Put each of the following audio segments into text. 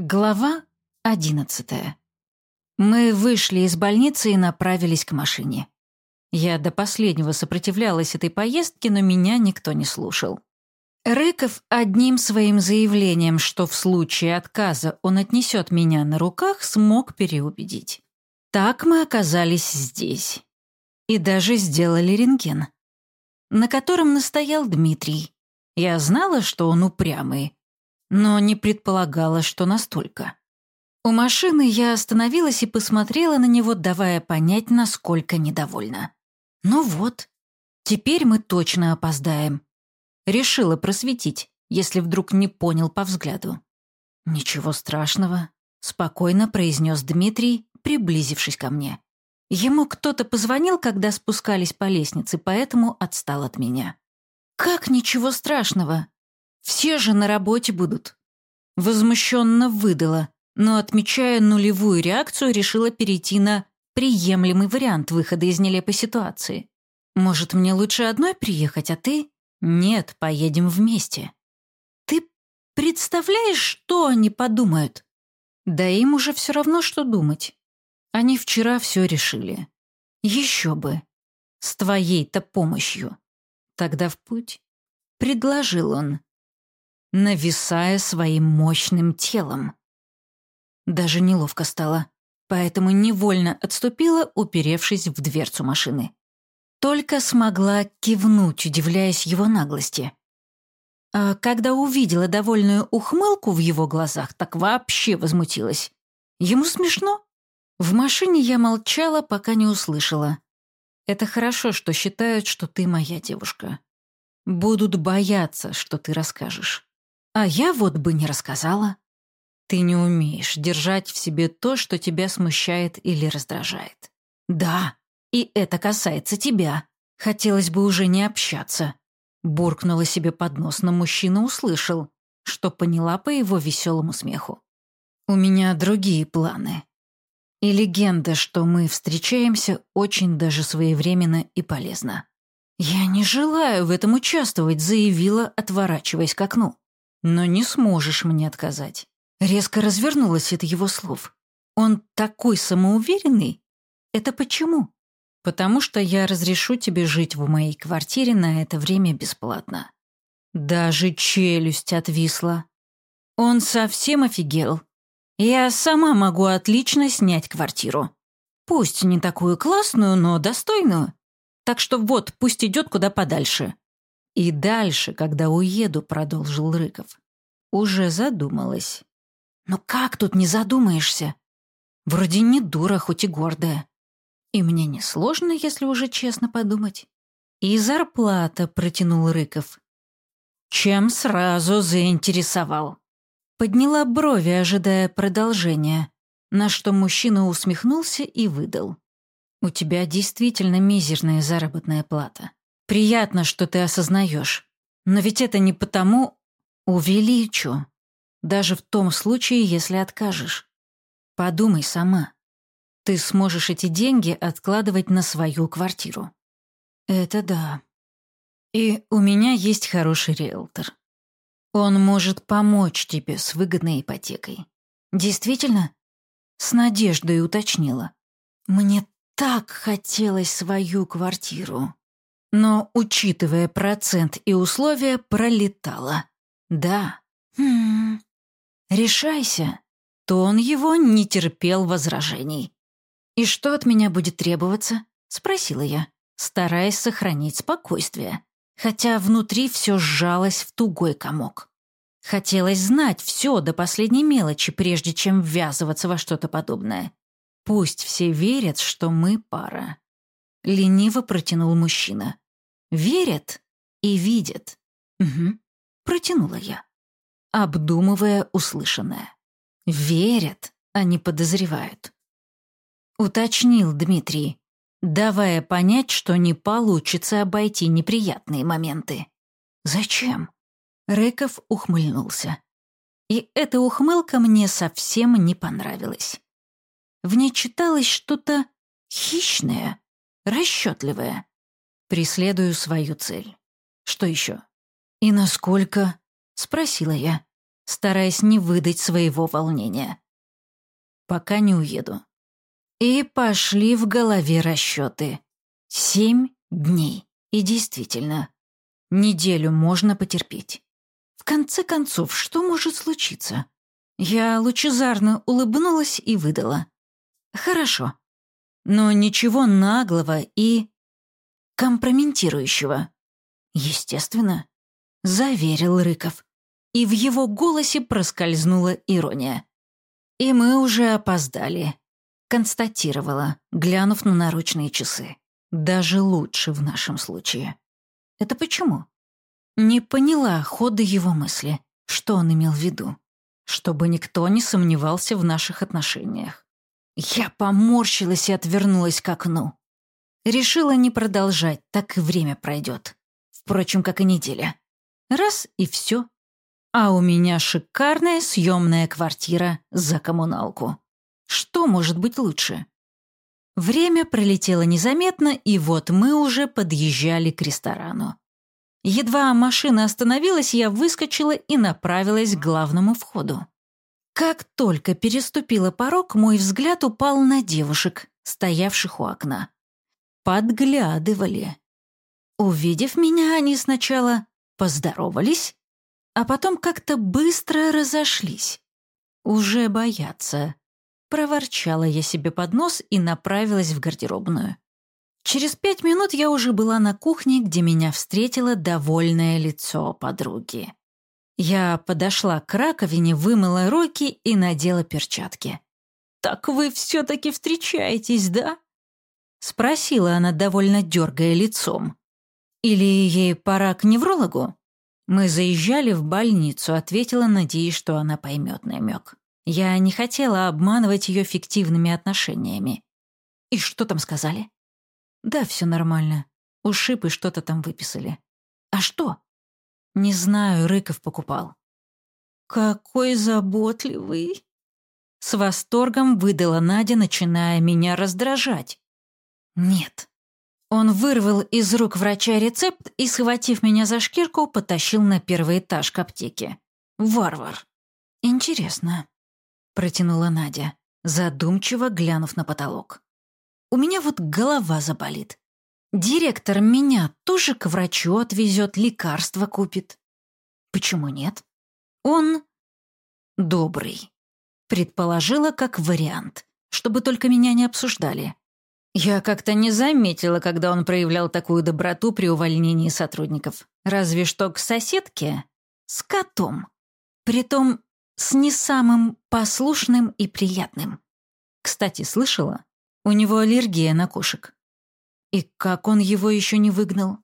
Глава одиннадцатая. Мы вышли из больницы и направились к машине. Я до последнего сопротивлялась этой поездке, но меня никто не слушал. Рыков одним своим заявлением, что в случае отказа он отнесет меня на руках, смог переубедить. Так мы оказались здесь. И даже сделали рентген, на котором настоял Дмитрий. Я знала, что он упрямый, но не предполагала, что настолько. У машины я остановилась и посмотрела на него, давая понять, насколько недовольна. Ну вот, теперь мы точно опоздаем. Решила просветить, если вдруг не понял по взгляду. «Ничего страшного», — спокойно произнес Дмитрий, приблизившись ко мне. Ему кто-то позвонил, когда спускались по лестнице, поэтому отстал от меня. «Как ничего страшного? Все же на работе будут. Возмущенно выдала, но, отмечая нулевую реакцию, решила перейти на приемлемый вариант выхода из нелепой ситуации. Может, мне лучше одной приехать, а ты? Нет, поедем вместе. Ты представляешь, что они подумают? Да им уже все равно, что думать. Они вчера все решили. Еще бы. С твоей-то помощью. Тогда в путь. Предложил он нависая своим мощным телом. Даже неловко стало, поэтому невольно отступила, уперевшись в дверцу машины. Только смогла кивнуть, удивляясь его наглости. А когда увидела довольную ухмылку в его глазах, так вообще возмутилась. Ему смешно. В машине я молчала, пока не услышала. Это хорошо, что считают, что ты моя девушка. Будут бояться, что ты расскажешь. А я вот бы не рассказала. Ты не умеешь держать в себе то, что тебя смущает или раздражает. Да, и это касается тебя. Хотелось бы уже не общаться. Буркнула себе под нос, но мужчина услышал, что поняла по его веселому смеху. У меня другие планы. И легенда, что мы встречаемся, очень даже своевременно и полезна. «Я не желаю в этом участвовать», — заявила, отворачиваясь к окну но не сможешь мне отказать». Резко развернулась от его слов. «Он такой самоуверенный? Это почему?» «Потому что я разрешу тебе жить в моей квартире на это время бесплатно». Даже челюсть отвисла. Он совсем офигел. Я сама могу отлично снять квартиру. Пусть не такую классную, но достойную. Так что вот, пусть идет куда подальше. И дальше, когда уеду, продолжил Рыков. Уже задумалась. Но как тут не задумаешься? Вроде не дура, хоть и гордая. И мне не сложно, если уже честно подумать. И зарплата, протянул Рыков. Чем сразу заинтересовал. Подняла брови, ожидая продолжения, на что мужчина усмехнулся и выдал. «У тебя действительно мизерная заработная плата. Приятно, что ты осознаешь. Но ведь это не потому увеличу. Даже в том случае, если откажешь. Подумай сама. Ты сможешь эти деньги откладывать на свою квартиру. Это да. И у меня есть хороший риэлтор. Он может помочь тебе с выгодной ипотекой. Действительно? С надеждой уточнила. Мне так хотелось свою квартиру. Но, учитывая процент и условия, пролетала. Да. Хм. Решайся. То он его не терпел возражений. «И что от меня будет требоваться?» — спросила я, стараясь сохранить спокойствие, хотя внутри все сжалось в тугой комок. Хотелось знать все до последней мелочи, прежде чем ввязываться во что-то подобное. Пусть все верят, что мы пара. Лениво протянул мужчина. Верят и видят. Угу. Протянула я, обдумывая услышанное. Верят, а не подозревают. Уточнил Дмитрий, давая понять, что не получится обойти неприятные моменты. «Зачем?» Рыков ухмыльнулся. И эта ухмылка мне совсем не понравилась. В ней читалось что-то хищное, расчетливое. Преследую свою цель. Что еще? И насколько? Спросила я. стараясь не выдать своего волнения. «Пока не уеду». И пошли в голове расчеты. Семь дней. И действительно, неделю можно потерпеть. В конце концов, что может случиться? Я лучезарно улыбнулась и выдала. Хорошо. Но ничего наглого и... компрометирующего. Естественно, заверил Рыков. И в его голосе проскользнула ирония. И мы уже опоздали. Констатировала, глянув на наручные часы. Даже лучше в нашем случае. Это почему? Не поняла хода его мысли, что он имел в виду. Чтобы никто не сомневался в наших отношениях. Я поморщилась и отвернулась к окну. Решила не продолжать, так и время пройдет. Впрочем, как и неделя. Раз и все. А у меня шикарная съемная квартира за коммуналку. Что может быть лучше? Время пролетело незаметно, и вот мы уже подъезжали к ресторану. Едва машина остановилась, я выскочила и направилась к главному входу. Как только переступила порог, мой взгляд упал на девушек, стоявших у окна. Подглядывали. Увидев меня, они сначала поздоровались, а потом как-то быстро разошлись. Уже боятся. Проворчала я себе под нос и направилась в гардеробную. Через пять минут я уже была на кухне, где меня встретило довольное лицо подруги. Я подошла к раковине, вымыла руки и надела перчатки. «Так вы все-таки встречаетесь, да?» Спросила она, довольно дергая лицом. «Или ей пора к неврологу?» «Мы заезжали в больницу», — ответила, надеясь, что она поймет намек. Я не хотела обманывать ее фиктивными отношениями. И что там сказали? Да, все нормально. Ушиб и что-то там выписали. А что? Не знаю, Рыков покупал. Какой заботливый. С восторгом выдала Надя, начиная меня раздражать. Нет. Он вырвал из рук врача рецепт и, схватив меня за шкирку, потащил на первый этаж к аптеке. Варвар. Интересно протянула Надя, задумчиво глянув на потолок. «У меня вот голова заболит. Директор меня тоже к врачу отвезет, лекарства купит. Почему нет? Он добрый. Предположила как вариант, чтобы только меня не обсуждали. Я как-то не заметила, когда он проявлял такую доброту при увольнении сотрудников. Разве что к соседке с котом. Притом с не самым послушным и приятным. Кстати, слышала? У него аллергия на кошек. И как он его еще не выгнал?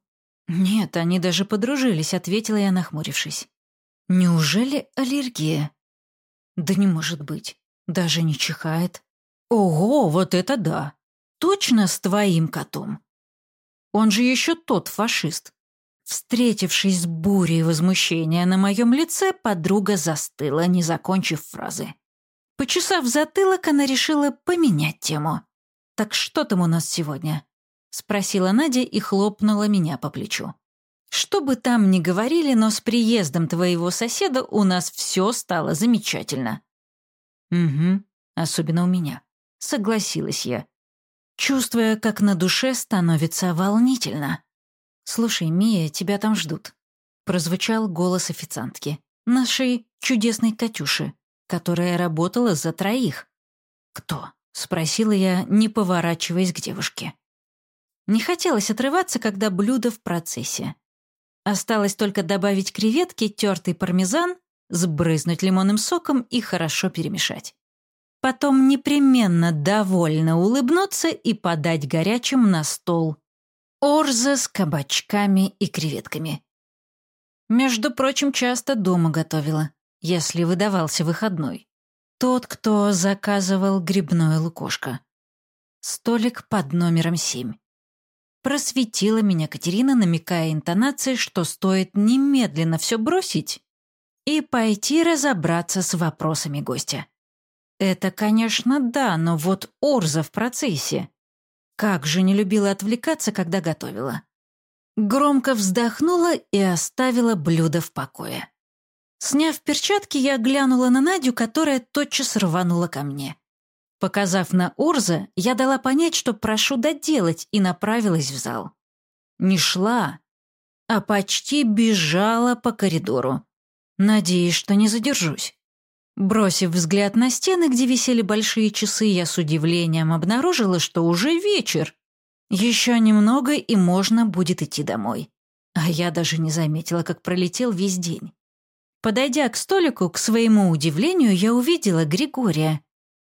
Нет, они даже подружились, ответила я, нахмурившись. Неужели аллергия? Да не может быть. Даже не чихает. Ого, вот это да. Точно с твоим котом. Он же еще тот фашист. Встретившись с бурей возмущения на моем лице, подруга застыла, не закончив фразы. Почесав затылок, она решила поменять тему. «Так что там у нас сегодня?» — спросила Надя и хлопнула меня по плечу. «Что бы там ни говорили, но с приездом твоего соседа у нас все стало замечательно». «Угу, особенно у меня», — согласилась я, чувствуя, как на душе становится волнительно. «Слушай, Мия, тебя там ждут», — прозвучал голос официантки, нашей чудесной Катюши, которая работала за троих. «Кто?» — спросила я, не поворачиваясь к девушке. Не хотелось отрываться, когда блюдо в процессе. Осталось только добавить креветки, тертый пармезан, сбрызнуть лимонным соком и хорошо перемешать. Потом непременно довольно улыбнуться и подать горячим на стол Орза с кабачками и креветками. Между прочим, часто дома готовила, если выдавался выходной. Тот, кто заказывал грибное лукошко. Столик под номером семь. Просветила меня Катерина, намекая интонацией, что стоит немедленно все бросить и пойти разобраться с вопросами гостя. Это, конечно, да, но вот Орза в процессе. Как же не любила отвлекаться, когда готовила. Громко вздохнула и оставила блюдо в покое. Сняв перчатки, я глянула на Надю, которая тотчас рванула ко мне. Показав на Урза, я дала понять, что прошу доделать, и направилась в зал. Не шла, а почти бежала по коридору. Надеюсь, что не задержусь. Бросив взгляд на стены, где висели большие часы, я с удивлением обнаружила, что уже вечер. Еще немного, и можно будет идти домой. А я даже не заметила, как пролетел весь день. Подойдя к столику, к своему удивлению, я увидела Григория.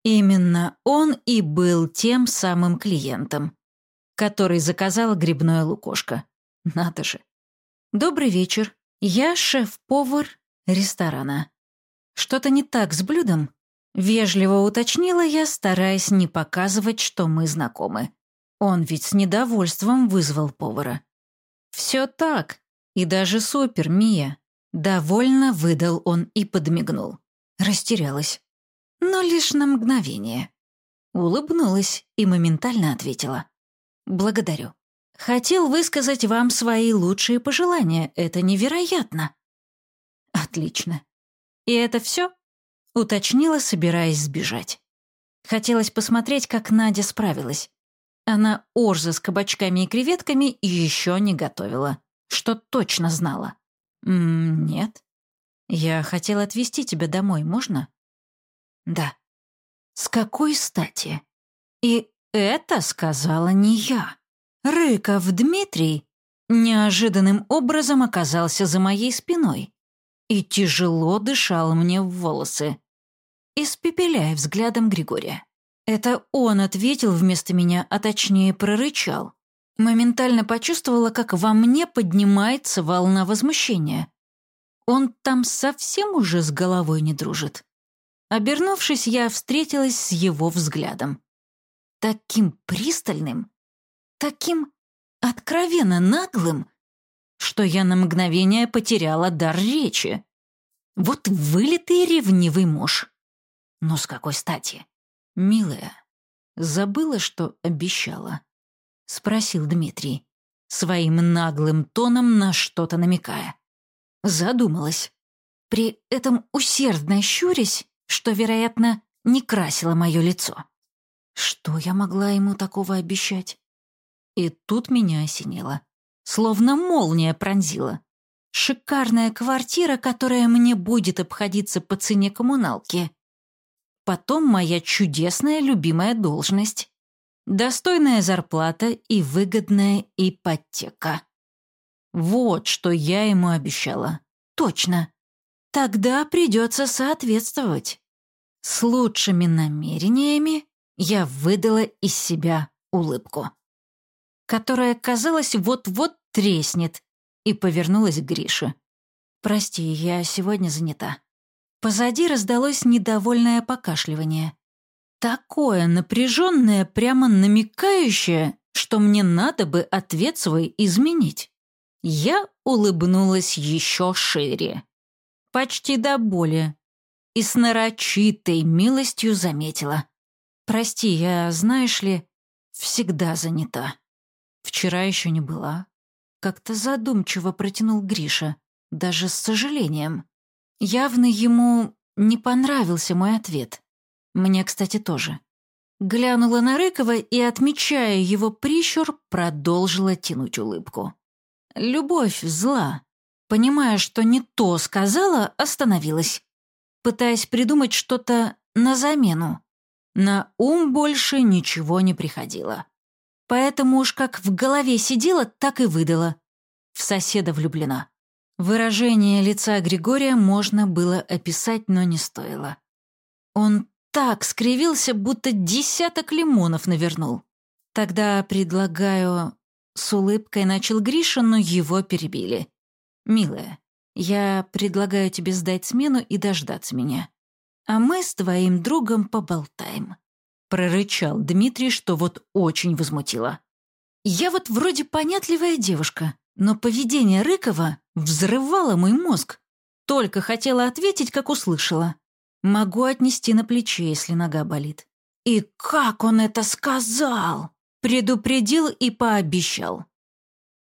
Именно он и был тем самым клиентом, который заказал грибное лукошко. Надо же. Добрый вечер. Я шеф-повар ресторана. Что-то не так с блюдом? Вежливо уточнила я, стараясь не показывать, что мы знакомы. Он ведь с недовольством вызвал повара. «Все так. И даже супер, Мия». Довольно выдал он и подмигнул. Растерялась. Но лишь на мгновение. Улыбнулась и моментально ответила. «Благодарю. Хотел высказать вам свои лучшие пожелания. Это невероятно». «Отлично. И это все?» Уточнила, собираясь сбежать. Хотелось посмотреть, как Надя справилась. Она орза с кабачками и креветками еще не готовила, что точно знала. «М -м, «Нет. Я хотела отвезти тебя домой, можно?» «Да». «С какой стати?» «И это сказала не я. Рыков Дмитрий неожиданным образом оказался за моей спиной и тяжело дышал мне в волосы, испепеляя взглядом Григория. Это он ответил вместо меня, а точнее прорычал. Моментально почувствовала, как во мне поднимается волна возмущения. Он там совсем уже с головой не дружит. Обернувшись, я встретилась с его взглядом. Таким пристальным, таким откровенно наглым, что я на мгновение потеряла дар речи. Вот вылитый ревнивый муж. Но с какой стати? «Милая, забыла, что обещала?» — спросил Дмитрий, своим наглым тоном на что-то намекая. Задумалась. При этом усердно щурясь, что, вероятно, не красило мое лицо. Что я могла ему такого обещать? И тут меня осенило. Словно молния пронзила. Шикарная квартира, которая мне будет обходиться по цене коммуналки. Потом моя чудесная любимая должность. Достойная зарплата и выгодная ипотека. Вот что я ему обещала. Точно. Тогда придется соответствовать. С лучшими намерениями я выдала из себя улыбку, которая, казалось, вот-вот треснет, и повернулась к Грише. «Прости, я сегодня занята». Позади раздалось недовольное покашливание. Такое напряженное, прямо намекающее, что мне надо бы ответ свой изменить. Я улыбнулась еще шире. Почти до боли. И с нарочитой милостью заметила. «Прости, я, знаешь ли, всегда занята. Вчера еще не была». Как-то задумчиво протянул Гриша, даже с сожалением. Явно ему не понравился мой ответ. Мне, кстати, тоже. Глянула на Рыкова и, отмечая его прищур, продолжила тянуть улыбку. Любовь зла. Понимая, что не то сказала, остановилась. Пытаясь придумать что-то на замену. На ум больше ничего не приходило. Поэтому уж как в голове сидела, так и выдала. В соседа влюблена. Выражение лица Григория можно было описать, но не стоило. Он так скривился, будто десяток лимонов навернул. Тогда предлагаю... С улыбкой начал Гриша, но его перебили. «Милая, я предлагаю тебе сдать смену и дождаться меня. А мы с твоим другом поболтаем». Прорычал Дмитрий, что вот очень возмутило. «Я вот вроде понятливая девушка, но поведение Рыкова взрывало мой мозг. Только хотела ответить, как услышала. Могу отнести на плече, если нога болит. И как он это сказал? Предупредил и пообещал.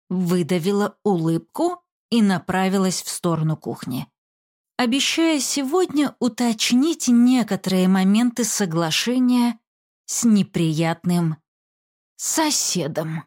Выдавила улыбку и направилась в сторону кухни. обещая сегодня уточнить некоторые моменты соглашения с неприятным соседом.